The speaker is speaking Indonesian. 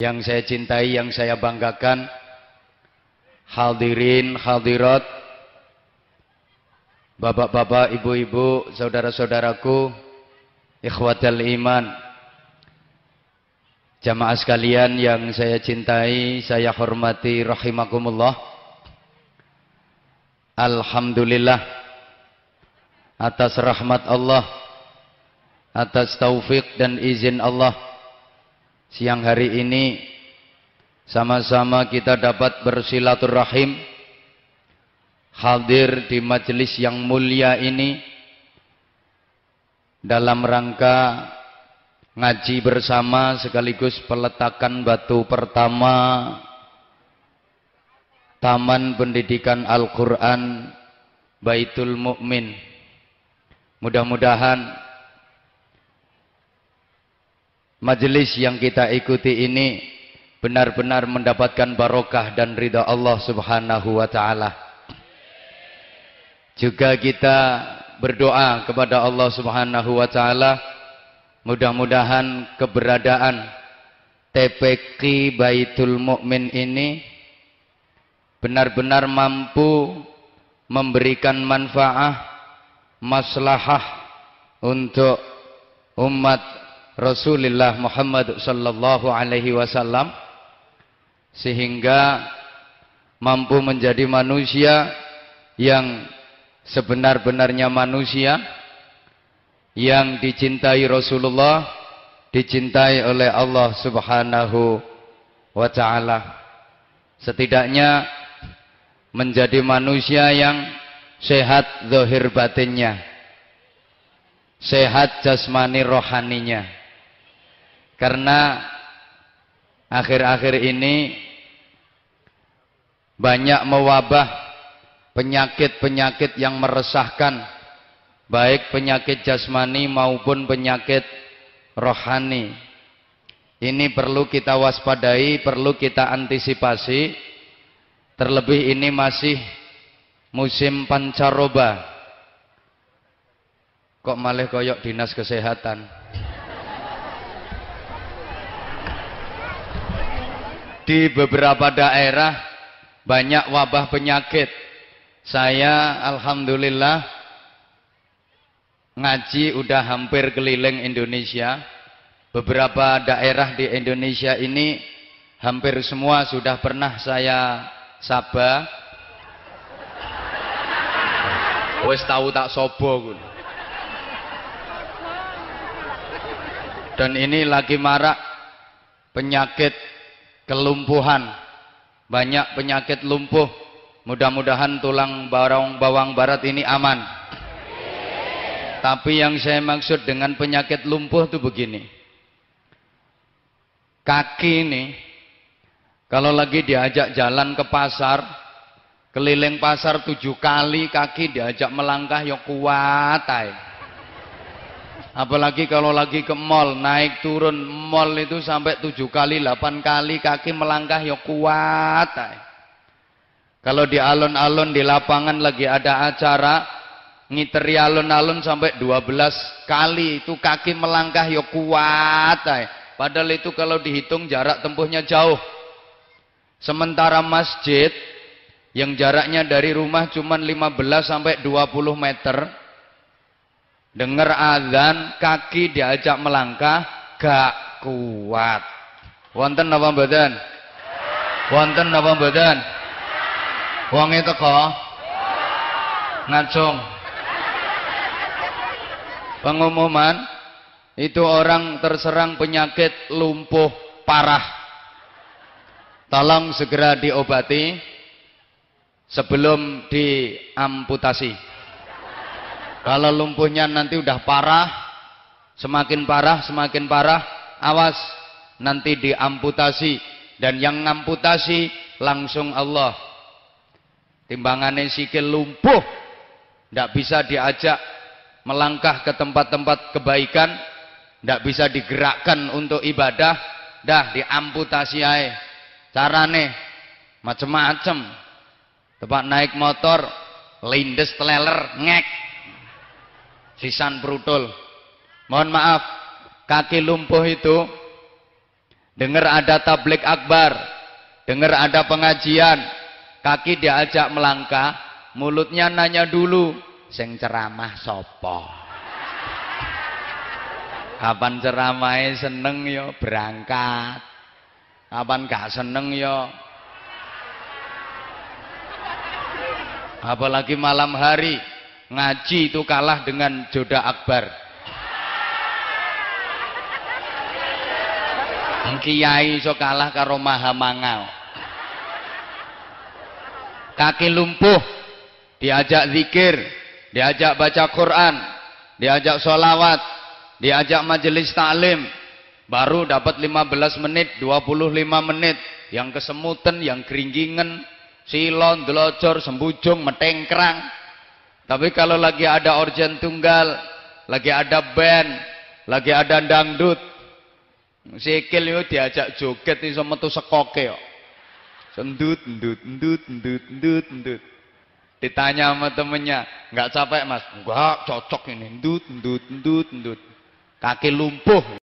yang saya cintai, yang saya banggakan, hadirin, hadirat, bapak-bapak, ibu-ibu, saudara-saudaraku, ikhwatal iman, jamaah sekalian yang saya cintai, saya hormati, rahimakumullah. Alhamdulillah atas rahmat Allah, atas taufik dan izin Allah siang hari ini sama-sama kita dapat bersilaturahim hadir di majelis yang mulia ini dalam rangka ngaji bersama sekaligus peletakan batu pertama Taman Pendidikan Al-Quran Baitul Mukmin. Mudah-mudahan majelis yang kita ikuti ini benar-benar mendapatkan barokah dan ridha Allah Subhanahu wa taala. Juga kita berdoa kepada Allah Subhanahu wa taala mudah-mudahan keberadaan TPQ Baitul Mukmin ini benar-benar mampu memberikan manfaat maslahah untuk umat Rasulullah Muhammad sallallahu alaihi wasallam sehingga mampu menjadi manusia yang sebenar-benarnya manusia yang dicintai Rasulullah dicintai oleh Allah Subhanahu wa taala. Setidaknya menjadi manusia yang sehat zahir batinnya sehat jasmani rohaninya karena akhir-akhir ini banyak mewabah penyakit-penyakit yang meresahkan baik penyakit jasmani maupun penyakit rohani. Ini perlu kita waspadai, perlu kita antisipasi. Terlebih ini masih musim pancaroba. Kok malah koyok dinas kesehatan? Di beberapa daerah banyak wabah penyakit. Saya alhamdulillah ngaji udah hampir keliling Indonesia. Beberapa daerah di Indonesia ini hampir semua sudah pernah saya saba. Wes tahu tak sobo Dan ini lagi marak penyakit kelumpuhan, banyak penyakit lumpuh. Mudah-mudahan tulang bawang bawang barat ini aman. Tapi yang saya maksud dengan penyakit lumpuh itu begini. Kaki ini kalau lagi diajak jalan ke pasar, keliling pasar tujuh kali kaki diajak melangkah ya kuat ay. Apalagi kalau lagi ke mall, naik turun mall itu sampai tujuh kali, delapan kali kaki melangkah ya kuat. Kalau di alun-alun di lapangan lagi ada acara, ngiteri alun-alun sampai dua belas kali itu kaki melangkah ya kuat. Padahal itu kalau dihitung jarak tempuhnya jauh. Sementara masjid yang jaraknya dari rumah cuma 15 sampai 20 meter, dengar azan kaki diajak melangkah gak kuat. Wonten apa mboten? Wonten apa mboten? Wong itu kok ngacung. Pengumuman itu orang terserang penyakit lumpuh parah. Tolong segera diobati sebelum diamputasi kalau lumpuhnya nanti udah parah, semakin parah, semakin parah, awas nanti diamputasi dan yang ngamputasi langsung Allah. Timbangannya sikil lumpuh, tidak bisa diajak melangkah ke tempat-tempat kebaikan, tidak bisa digerakkan untuk ibadah, dah diamputasi aja. Carane macem-macem. Tempat naik motor, lindes teleler, ngek, sisan brutul. Mohon maaf, kaki lumpuh itu dengar ada tablik akbar, dengar ada pengajian, kaki diajak melangkah, mulutnya nanya dulu, sing ceramah sopo. Kapan ceramahnya seneng yo berangkat. Kapan gak seneng yo apalagi malam hari ngaji itu kalah dengan joda akbar. Kiai iso kalah karo maha mangal kaki lumpuh diajak zikir diajak baca Quran diajak sholawat diajak majelis taklim baru dapat 15 menit 25 menit. Yang kesemutan yang keringgingan silon, delocor, sembujung, metengkrang. Tapi kalau lagi ada organ tunggal, lagi ada band, lagi ada dangdut, sikil itu diajak joget iso metu sekoke kok. Sendut, endut, endut, endut, endut, endut. Ditanya sama temennya, nggak capek mas? Enggak, cocok ini. Endut, endut, endut, endut. Kaki lumpuh.